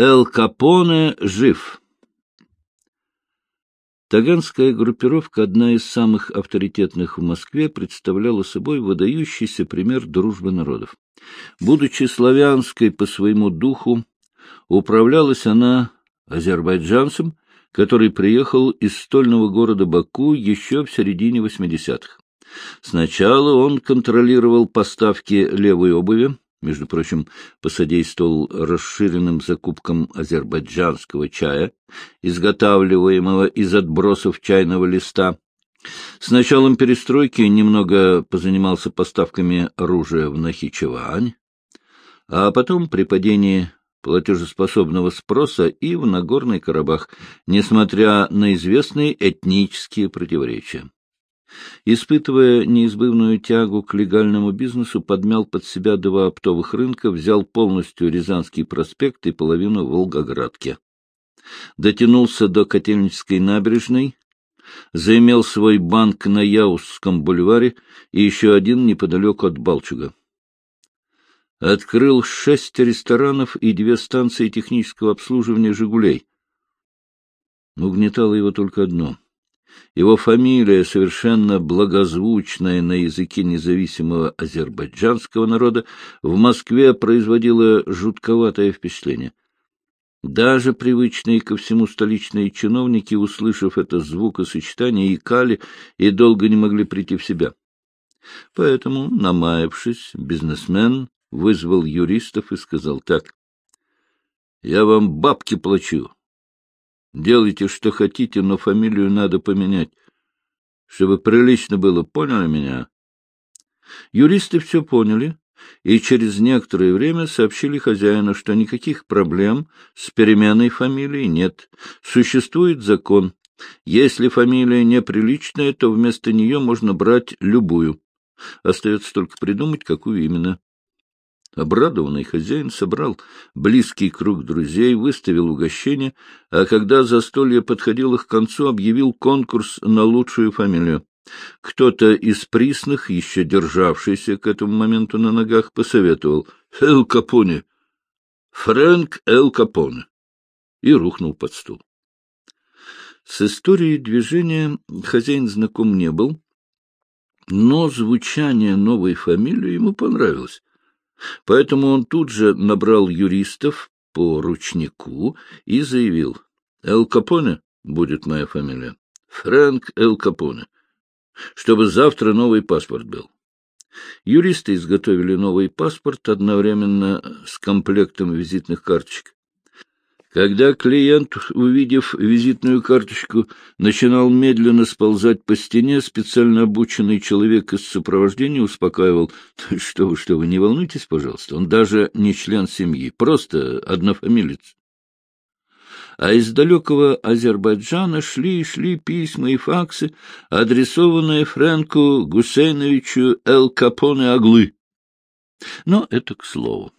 Эл Капоне жив. Таганская группировка, одна из самых авторитетных в Москве, представляла собой выдающийся пример дружбы народов. Будучи славянской по своему духу, управлялась она азербайджанцем, который приехал из стольного города Баку еще в середине 80-х. Сначала он контролировал поставки левой обуви, между прочим, посодействовал расширенным закупкам азербайджанского чая, изготавливаемого из отбросов чайного листа. С началом перестройки немного позанимался поставками оружия в Нахичевань, а потом при падении платежеспособного спроса и в Нагорный Карабах, несмотря на известные этнические противоречия. Испытывая неизбывную тягу к легальному бизнесу, подмял под себя два оптовых рынка, взял полностью Рязанский проспект и половину Волгоградки. Дотянулся до Котельнической набережной, заимел свой банк на Яузском бульваре и еще один неподалеку от Балчуга. Открыл шесть ресторанов и две станции технического обслуживания «Жигулей». Угнетало его только одно — его фамилия, совершенно благозвучная на языке независимого азербайджанского народа, в Москве производила жутковатое впечатление. Даже привычные ко всему столичные чиновники, услышав это звукосочетание, икали и долго не могли прийти в себя. Поэтому, намаявшись, бизнесмен вызвал юристов и сказал так. — Я вам бабки плачу, Делайте, что хотите, но фамилию надо поменять, чтобы прилично было. Поняли меня? Юристы все поняли и через некоторое время сообщили хозяину, что никаких проблем с переменой фамилии нет. Существует закон. Если фамилия неприличная, то вместо нее можно брать любую. Остается только придумать, какую именно. Обрадованный хозяин собрал близкий круг друзей, выставил угощение, а когда застолье подходило к концу, объявил конкурс на лучшую фамилию. Кто-то из присных, еще державшийся к этому моменту на ногах, посоветовал «Эл Капоне», «Фрэнк Эл Капоне» и рухнул под стул. С историей движения хозяин знаком не был, но звучание новой фамилии ему понравилось. Поэтому он тут же набрал юристов по ручнику и заявил, «Эл Капоне будет моя фамилия, Фрэнк Эл Капоне, чтобы завтра новый паспорт был». Юристы изготовили новый паспорт одновременно с комплектом визитных карточек. Когда клиент, увидев визитную карточку, начинал медленно сползать по стене, специально обученный человек из сопровождения успокаивал, что вы, что вы, не волнуйтесь, пожалуйста, он даже не член семьи, просто однофамилец. А из далекого Азербайджана шли и шли письма и факсы, адресованные Фрэнку Гусейновичу Эл Капоне Аглы. Но это к слову.